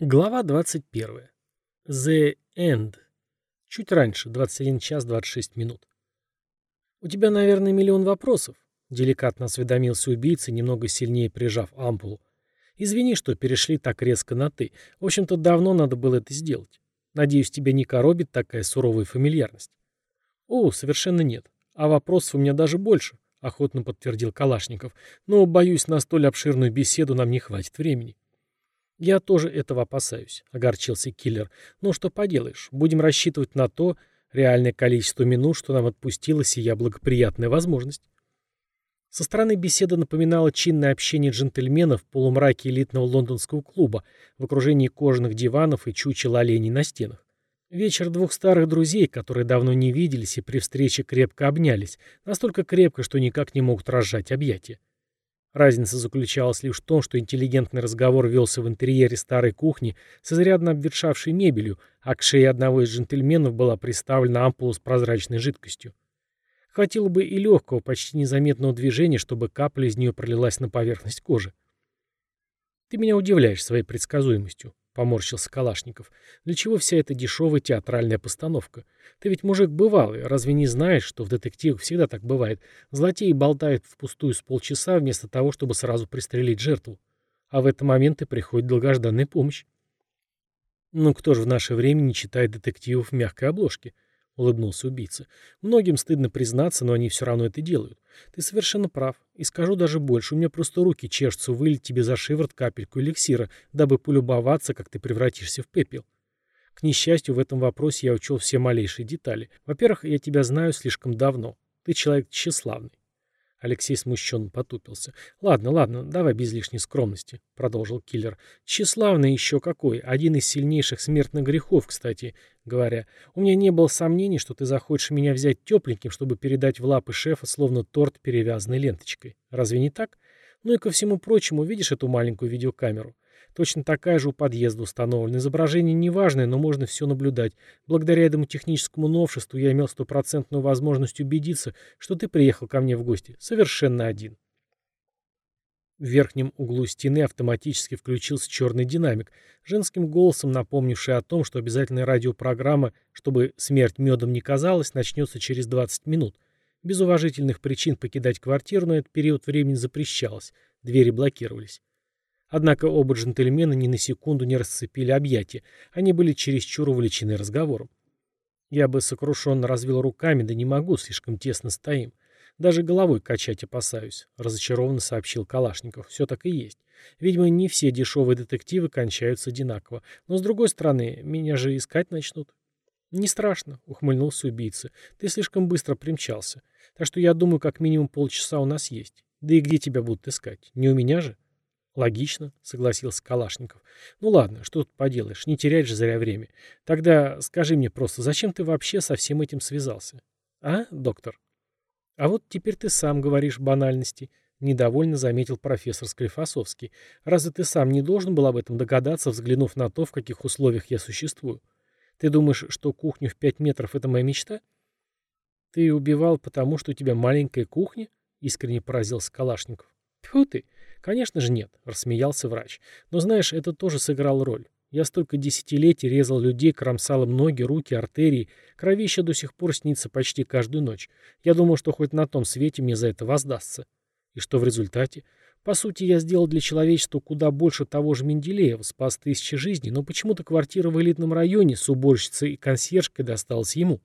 Глава 21. The End. Чуть раньше, 21 час 26 минут. «У тебя, наверное, миллион вопросов», — деликатно осведомился убийца, немного сильнее прижав ампулу. «Извини, что перешли так резко на «ты». В общем-то, давно надо было это сделать. Надеюсь, тебя не коробит такая суровая фамильярность». «О, совершенно нет. А вопросов у меня даже больше», — охотно подтвердил Калашников. «Но, боюсь, на столь обширную беседу нам не хватит времени». «Я тоже этого опасаюсь», — огорчился киллер. «Ну что поделаешь, будем рассчитывать на то реальное количество минут, что нам отпустила сия благоприятная возможность». Со стороны беседа напоминала чинное общение джентльменов в полумраке элитного лондонского клуба в окружении кожаных диванов и чучел оленей на стенах. Вечер двух старых друзей, которые давно не виделись и при встрече крепко обнялись, настолько крепко, что никак не могут разжать объятия. Разница заключалась лишь в том, что интеллигентный разговор велся в интерьере старой кухни с изрядно обветшавшей мебелью, а к шее одного из джентльменов была приставлена ампула с прозрачной жидкостью. Хватило бы и легкого, почти незаметного движения, чтобы капля из нее пролилась на поверхность кожи. «Ты меня удивляешь своей предсказуемостью», Поморщился Калашников. Для чего вся эта дешевая театральная постановка? Ты ведь мужик бывалый, разве не знаешь, что в детективах всегда так бывает? Злотей болтает впустую с полчаса вместо того, чтобы сразу пристрелить жертву. А в этот момент и приходит долгожданная помощь. Ну кто же в наше время не читает детективов в мягкой обложке? Улыбнулся убийца. Многим стыдно признаться, но они все равно это делают. Ты совершенно прав. И скажу даже больше, у меня просто руки чешутся вылить тебе за шиворот капельку эликсира, дабы полюбоваться, как ты превратишься в пепел. К несчастью, в этом вопросе я учел все малейшие детали. Во-первых, я тебя знаю слишком давно. Ты человек тщеславный. Алексей смущенно потупился. «Ладно, ладно, давай без лишней скромности», — продолжил киллер. «Тщеславный еще какой. Один из сильнейших смертных грехов, кстати говоря. У меня не было сомнений, что ты захочешь меня взять тепленьким, чтобы передать в лапы шефа, словно торт, перевязанный ленточкой. Разве не так? Ну и ко всему прочему, видишь эту маленькую видеокамеру? Точно такая же у подъезда установлена. Изображение неважное, но можно все наблюдать. Благодаря этому техническому новшеству я имел стопроцентную возможность убедиться, что ты приехал ко мне в гости совершенно один. В верхнем углу стены автоматически включился черный динамик, женским голосом напомнивший о том, что обязательная радиопрограмма, чтобы смерть медом не казалась, начнется через 20 минут. Без уважительных причин покидать квартиру на этот период времени запрещалось, двери блокировались. Однако оба джентльмена ни на секунду не расцепили объятия, они были чересчур увлечены разговором. Я бы сокрушенно развел руками, да не могу, слишком тесно стоим. Даже головой качать опасаюсь, разочарованно сообщил Калашников. Все так и есть. Видимо, не все дешевые детективы кончаются одинаково. Но, с другой стороны, меня же искать начнут. «Не страшно», — ухмыльнулся убийца. «Ты слишком быстро примчался. Так что я думаю, как минимум полчаса у нас есть. Да и где тебя будут искать? Не у меня же?» «Логично», — согласился Калашников. «Ну ладно, что тут поделаешь, не терять же зря время. Тогда скажи мне просто, зачем ты вообще со всем этим связался? А, доктор?» «А вот теперь ты сам говоришь банальности», — недовольно заметил профессор Склифосовский. «Разве ты сам не должен был об этом догадаться, взглянув на то, в каких условиях я существую? Ты думаешь, что кухню в пять метров — это моя мечта?» «Ты убивал потому, что у тебя маленькая кухня?» — искренне поразился Калашников. «Тьфу ты! Конечно же нет», — рассмеялся врач. «Но знаешь, это тоже сыграл роль. Я столько десятилетий резал людей, кромсал им ноги, руки, артерии. Кровища до сих пор снится почти каждую ночь. Я думал, что хоть на том свете мне за это воздастся. И что в результате? По сути, я сделал для человечества куда больше того же Менделеева, спас тысячи жизней, но почему-то квартира в элитном районе с уборщицей и консьержкой досталась ему.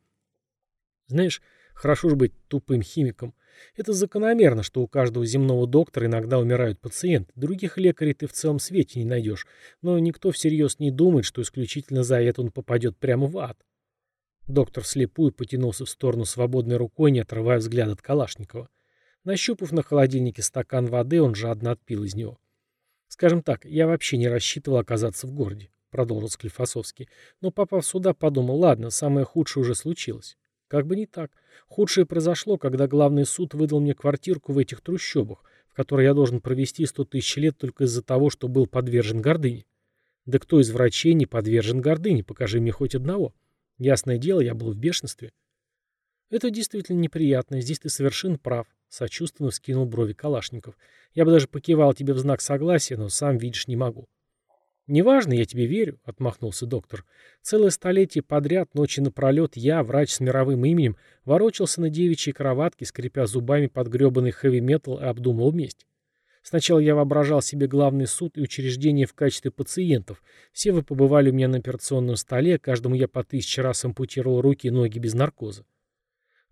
Знаешь, хорошо же быть тупым химиком. Это закономерно, что у каждого земного доктора иногда умирают пациенты. Других лекарей ты в целом свете не найдешь. Но никто всерьез не думает, что исключительно за это он попадет прямо в ад. Доктор вслепую потянулся в сторону свободной рукой, не отрывая взгляд от Калашникова. Нащупав на холодильнике стакан воды, он жадно отпил из него. «Скажем так, я вообще не рассчитывал оказаться в городе», — продолжил Склифосовский. «Но, попав сюда, подумал, ладно, самое худшее уже случилось. Как бы не так. Худшее произошло, когда главный суд выдал мне квартирку в этих трущобах, в которой я должен провести сто тысяч лет только из-за того, что был подвержен гордыне. Да кто из врачей не подвержен гордыне? Покажи мне хоть одного. Ясное дело, я был в бешенстве. Это действительно неприятно, здесь ты совершенно прав, сочувственно вскинул брови Калашников. Я бы даже покивал тебе в знак согласия, но сам видишь не могу. «Неважно, я тебе верю», — отмахнулся доктор. «Целое столетие подряд, ночи напролет, я, врач с мировым именем, ворочался на девичьей кроватке, скрипя зубами под гребаный хэви-метал и обдумывал месть. Сначала я воображал себе главный суд и учреждение в качестве пациентов. Все вы побывали у меня на операционном столе, каждому я по тысяче раз ампутировал руки и ноги без наркоза.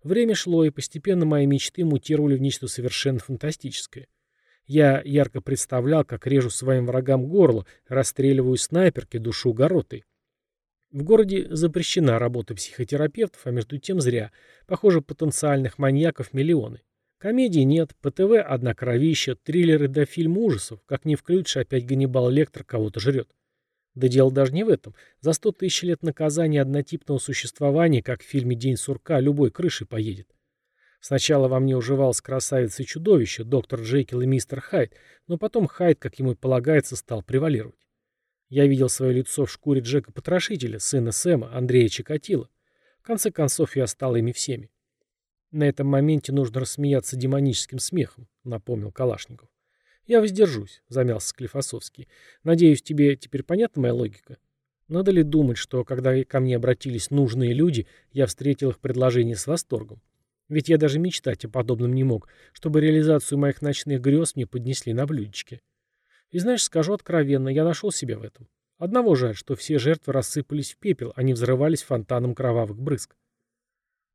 Время шло, и постепенно мои мечты мутировали в нечто совершенно фантастическое. Я ярко представлял, как режу своим врагам горло, расстреливаю снайперки, душу горотой. В городе запрещена работа психотерапевтов, а между тем зря. Похоже, потенциальных маньяков миллионы. Комедии нет, ПТВ одна кровища, триллеры до фильм ужасов. Как ни включишь, опять Ганнибал Лектор кого-то жрет. Да дело даже не в этом. За сто тысяч лет наказания однотипного существования, как в фильме «День сурка», любой крышей поедет. Сначала во мне уживалась красавица и чудовище, доктор Джекил и мистер Хайд, но потом Хайд, как ему и полагается, стал превалировать. Я видел свое лицо в шкуре Джека-потрошителя, сына Сэма, Андрея Чикатила. В конце концов, я стал ими всеми. На этом моменте нужно рассмеяться демоническим смехом, напомнил Калашников. Я воздержусь, замялся Склифосовский. Надеюсь, тебе теперь понятна моя логика? Надо ли думать, что, когда ко мне обратились нужные люди, я встретил их предложение с восторгом? Ведь я даже мечтать о подобном не мог, чтобы реализацию моих ночных грез мне поднесли на блюдечке. И знаешь, скажу откровенно, я нашел себя в этом. Одного жаль, что все жертвы рассыпались в пепел, а не взрывались фонтаном кровавых брызг.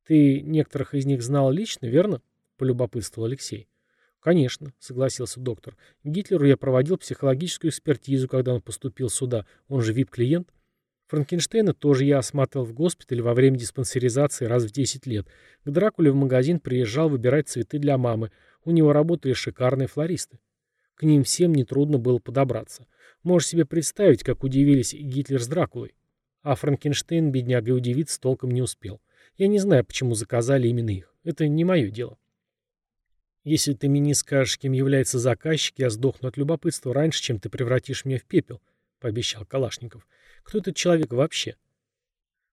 «Ты некоторых из них знал лично, верно?» — полюбопытствовал Алексей. «Конечно», — согласился доктор. «Гитлеру я проводил психологическую экспертизу, когда он поступил сюда. Он же вип-клиент. Франкенштейна тоже я осматривал в госпитале во время диспансеризации раз в 10 лет. К Дракуле в магазин приезжал выбирать цветы для мамы. У него работали шикарные флористы. К ним всем нетрудно было подобраться. Можешь себе представить, как удивились Гитлер с Дракулой. А Франкенштейн, бедняга, удивиться толком не успел. Я не знаю, почему заказали именно их. Это не мое дело. Если ты мне не скажешь, кем является заказчик, я сдохну от любопытства раньше, чем ты превратишь меня в пепел, — пообещал Калашников. Кто этот человек вообще?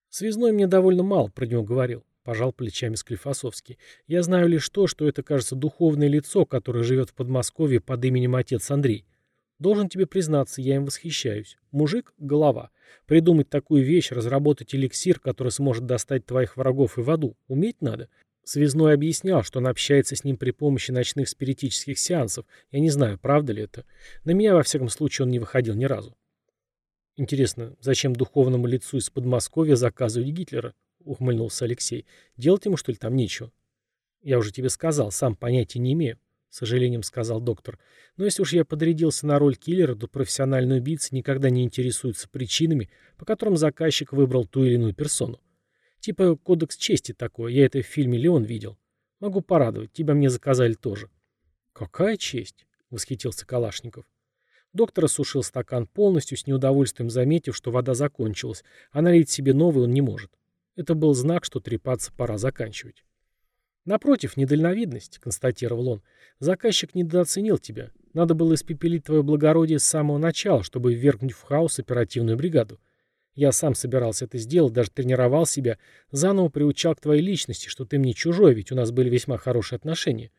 Связной мне довольно мало про него говорил, пожал плечами Склифосовский. Я знаю лишь то, что это, кажется, духовное лицо, которое живет в Подмосковье под именем отец Андрей. Должен тебе признаться, я им восхищаюсь. Мужик — голова. Придумать такую вещь, разработать эликсир, который сможет достать твоих врагов и в аду, уметь надо. Связной объяснял, что он общается с ним при помощи ночных спиритических сеансов. Я не знаю, правда ли это. На меня, во всяком случае, он не выходил ни разу. Интересно, зачем духовному лицу из Подмосковья заказывать Гитлера? Ухмыльнулся Алексей. Делать ему, что ли, там нечего? Я уже тебе сказал, сам понятия не имею. Сожалением сказал доктор. Но если уж я подрядился на роль киллера, то профессиональный убийца никогда не интересуется причинами, по которым заказчик выбрал ту или иную персону. Типа кодекс чести такой, я это в фильме «Леон» видел. Могу порадовать, тебя мне заказали тоже. Какая честь? Восхитился Калашников. Доктор осушил стакан полностью, с неудовольствием заметив, что вода закончилась, а налить себе новый он не может. Это был знак, что трепаться пора заканчивать. «Напротив, недальновидность», — констатировал он. «Заказчик недооценил тебя. Надо было испепелить твое благородие с самого начала, чтобы ввергнуть в хаос оперативную бригаду. Я сам собирался это сделать, даже тренировал себя, заново приучал к твоей личности, что ты мне чужой, ведь у нас были весьма хорошие отношения.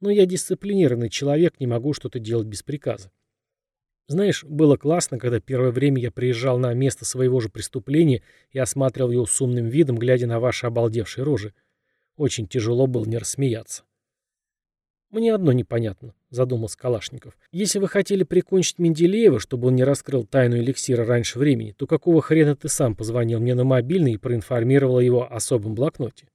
Но я дисциплинированный человек, не могу что-то делать без приказа. Знаешь, было классно, когда первое время я приезжал на место своего же преступления и осматривал его с умным видом, глядя на ваши обалдевшие рожи. Очень тяжело было не рассмеяться. «Мне одно непонятно», — задумался Калашников. «Если вы хотели прикончить Менделеева, чтобы он не раскрыл тайну эликсира раньше времени, то какого хрена ты сам позвонил мне на мобильный и проинформировал его о особом блокноте?»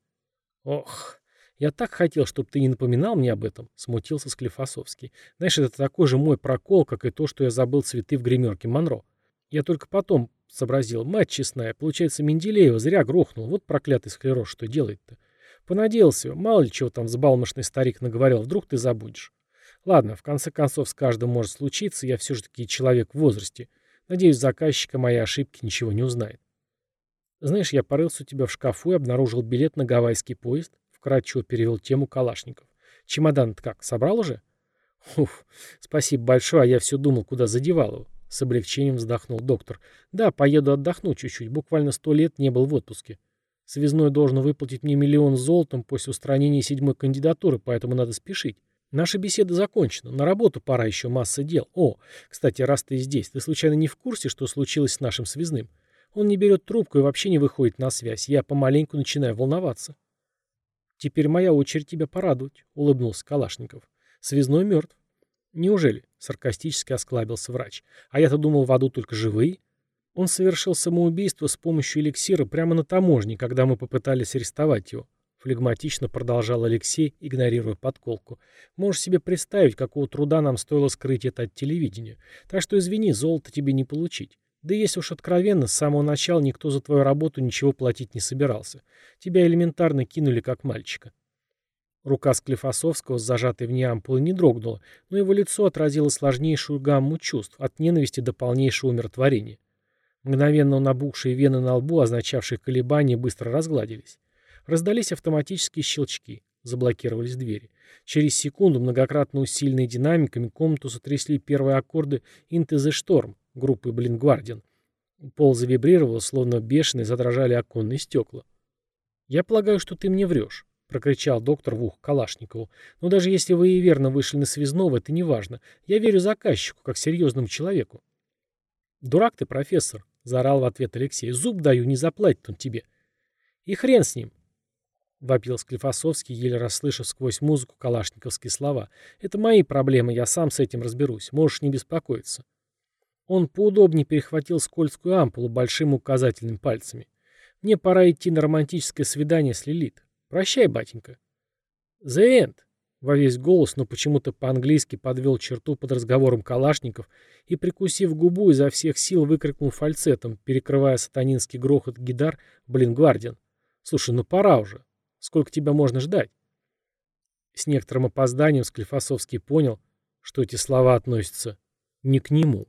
«Ох, «Я так хотел, чтобы ты не напоминал мне об этом», — смутился Склифосовский. «Знаешь, это такой же мой прокол, как и то, что я забыл цветы в гримерке Монро. Я только потом сообразил. Мать честная, получается, Менделеева зря грохнул. Вот проклятый склероз, что делает-то. Понадеялся, мало ли чего там взбалмошный старик наговорил, вдруг ты забудешь. Ладно, в конце концов, с каждым может случиться, я все же таки человек в возрасте. Надеюсь, заказчика моей ошибки ничего не узнает. Знаешь, я порылся у тебя в шкафу и обнаружил билет на гавайский поезд вкратчиво перевел тему Калашников. чемодан как, собрал уже? Уф, спасибо большое, а я все думал, куда задевал его. С облегчением вздохнул доктор. Да, поеду отдохну чуть-чуть, буквально сто лет не был в отпуске. Связной должен выплатить мне миллион золотом после устранения седьмой кандидатуры, поэтому надо спешить. Наша беседа закончена. На работу пора еще масса дел. О, кстати, раз ты здесь, ты случайно не в курсе, что случилось с нашим связным? Он не берет трубку и вообще не выходит на связь. Я помаленьку начинаю волноваться. Теперь моя очередь тебя порадовать, улыбнулся Калашников. Связной мертв. Неужели? Саркастически осклабился врач. А я-то думал, в аду только живые. Он совершил самоубийство с помощью эликсира прямо на таможне, когда мы попытались арестовать его. Флегматично продолжал Алексей, игнорируя подколку. Можешь себе представить, какого труда нам стоило скрыть это от телевидения. Так что извини, золото тебе не получить. Да если уж откровенно, с самого начала никто за твою работу ничего платить не собирался. Тебя элементарно кинули как мальчика. Рука Склифосовского с зажатой в ней ампулой не дрогнула, но его лицо отразило сложнейшую гамму чувств, от ненависти до полнейшего умиротворения. Мгновенно набухшие вены на лбу, означавшие колебания, быстро разгладились. Раздались автоматические щелчки. Заблокировались двери. Через секунду, многократно усиленные динамиками, комнату сотрясли первые аккорды «Into the Storm» группы «Блингвардиан». Пол завибрировал, словно бешеные задрожали оконные стекла. «Я полагаю, что ты мне врешь», — прокричал доктор в ухо Калашникову. «Но даже если вы и верно вышли на связного, это не важно. Я верю заказчику, как серьезному человеку». «Дурак ты, профессор», — заорал в ответ Алексей. «Зуб даю, не заплатит он тебе». «И хрен с ним», — вопил Склифосовский, еле расслышав сквозь музыку калашниковские слова. «Это мои проблемы, я сам с этим разберусь. Можешь не беспокоиться». Он поудобнее перехватил скользкую ампулу большим указательным пальцами. «Мне пора идти на романтическое свидание с Лилит. Прощай, батенька». «The end!» Во весь голос, но почему-то по-английски подвел черту под разговором калашников и, прикусив губу, изо всех сил выкрикнул фальцетом, перекрывая сатанинский грохот гидар «Блин, Гвардиан! Слушай, ну пора уже. Сколько тебя можно ждать?» С некоторым опозданием Склифосовский понял, что эти слова относятся не к нему.